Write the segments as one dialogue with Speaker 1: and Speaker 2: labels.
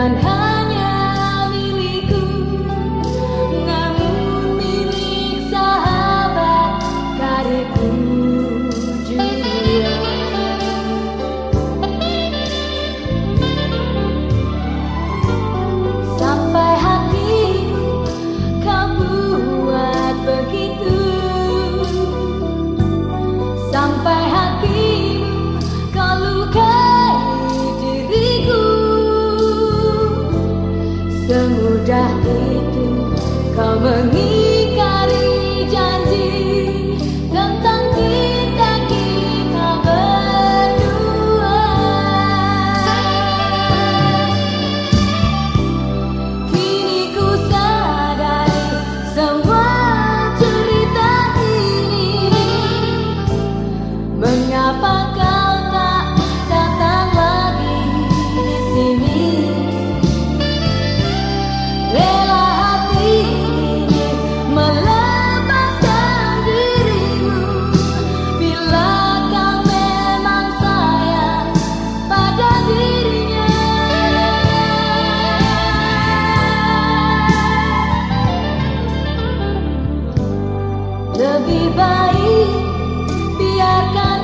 Speaker 1: and how 他们。Lebih baik biarkan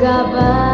Speaker 1: baik